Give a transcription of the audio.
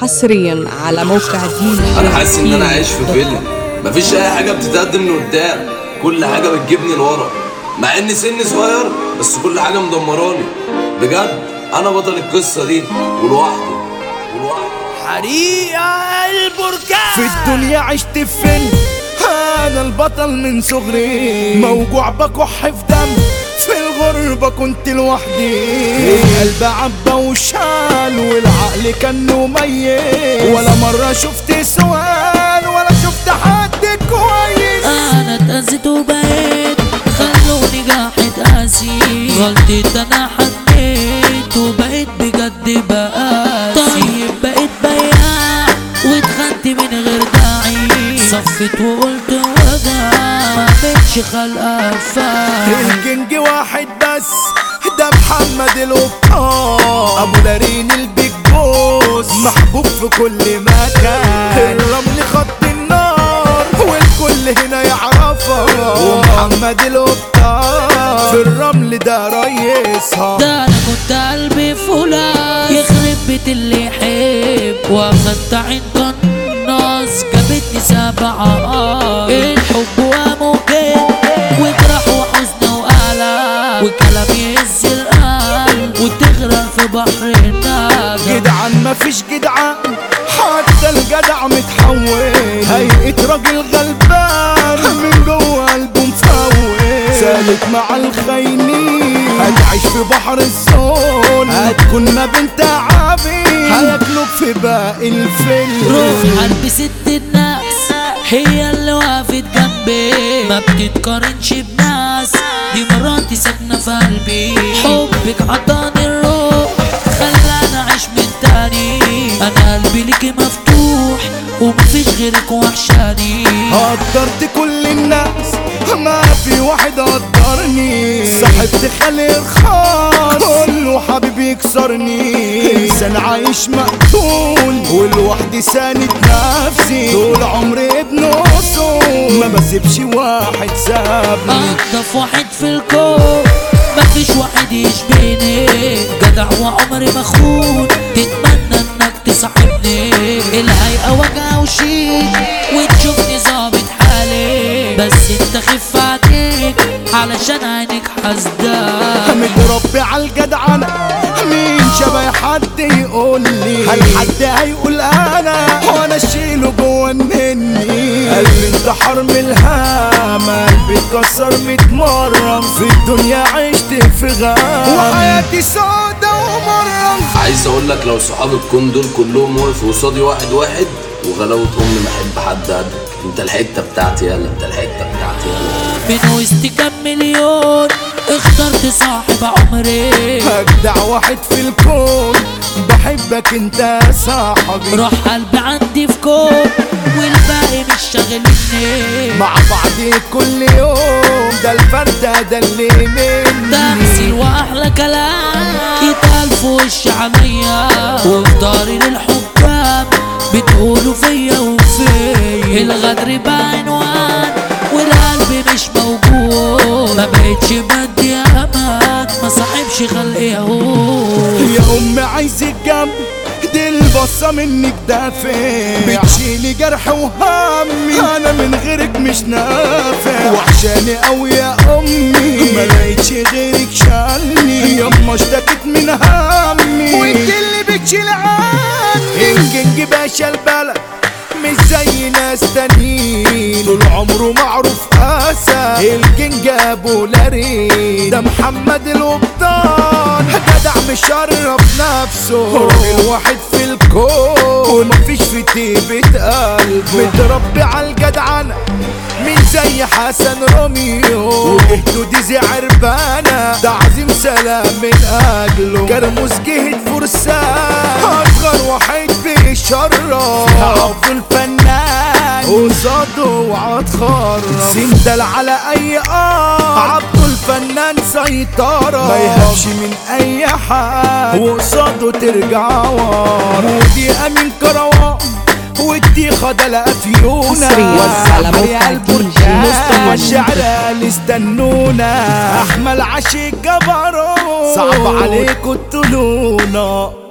حصريا على موقع دي أنا حاسس إن أنا عايش في فيلم مفيش أي حاجة بتتقدم لقدام كل حاجة بتجيبني لورا. مع ان سني صغير بس كل حاجة مدمراني. بجد أنا بطل القصة دي ولوحدي. ولوحدي. حريقة البركان. في الدنيا عشت في فيلم أنا البطل من صغري. موجوع بكح في دم. في الغربة كنت لوحدي. القلب عبى وشال والعقل كانه ميت ولا مرة شفت سؤال ولا شفت حد كويس. أنا اتأذيت وبقيت خلوني جاحد قاسي غلطت أنا حنيت وبقيت بجد بقاسي طيب بقيت بياع واتخنت من غير داعي. صفت وقلت خلقة فاعل الجنج واحد بس ده محمد القبطان أبو دارين البيج بوس محبوب في كل مكان. الرمل خط النار والكل هنا يعرفها ومحمد القبطان في الرمل ده ريسها ده أنا كنت قلبي فولاذ يخرب بيت اللي يحب. وأخدت عين قناص جابتني سبع عقار الحب وممكن مفيش جدعان حتى الجدع متحول. هيئة راجل غلبان من جوه قلبه مفوت سالك مع الخاينين هتعيش في بحر الصول هتكون ما بين تعابين هياكلوك في باقي الفيلم روح قلب ست الناس. هي اللي وقفت جنبي. ما بتتقارنش بناس. دي مراتي ساكنة في قلبي. حبك عطاني مفتوح ومفيش غيرك وحشاني قدرت كل الناس ما في واحد قدرني. صاحبت خالي رخاص كله حبيبي يكسرني. إنسان عايش مقتول والوحدي ساند نفسي. طول عمري ابن اصول ما بسيبش واحد سابني. انضف واحد في الكون مفيش واحد يشبهني. جدع وعمري مخون تتمنى عينك حسدان متربي على الجدعنة مين شبه حد يقول لي؟ هل حد هيقول أنا؟ وأنا اشيله جوه مني. قلبي انتحر من الهام قلبي اتكسر متمرم في الدنيا عشت في غام وحياتي سودة ومرم عايز أقول لك لو صحاب الكون دول كلهم وقفوا قصادي واحد واحد وغلاوة امي ما أحب حد قدك. أنت الحتة بتاعتي يلا أنت الحتة بتاعتي يلا. من وسط كام مليون. اخترت صاحب عمري. اجدع واحد في الكون. بحبك انت يا صاحبي. روح قلبي عندي في كون والباقي مش شاغلني. مع بعض كل يوم. ده الفردة ده اللي مني. تمثيل وأحلى كلام. يتقال في وش عليا وفي داري للحكام بتقولوا فيا وفيا. الغدر بقى بقتش بدي أمان ما صاحبش خلق يهود. يا ام عايزك جنب دي البصة منك دافع بتشيلي جرح وهمي أنا من غيرك مش نافع. وحشاني قوي يا أمي ما لقيتش غيرك شالني. يما اشتكت من همي. وانت اللي بتشيل عني. الكينج باشا البلد مش زي ناس تانيين. طول عمره معروف اسى الكينج ابو لارين ده محمد القبطان. جدع مشرف نفسه. الواحد في الكون. مفيش في طيبة قلبه. متربي على الجدعنة مين زي حسن روميو. وجهته دي زي عربانة ده عظيم سلام من أجله. كرموس جهد فرسان. أصغر واحد بيشرف عبد الفنان. قصاده وعتخرف سندل على أي آه عبد الفنان سيطرة. ما يهبش من أي حد. وقصاده ترجع ورا. ودي أمين كروان ودي خدل افيونا حصرياً على موقع دي جي مصطفى الشعر اللي استنونا. احمل عشي جبروت صعب عليكم تلونا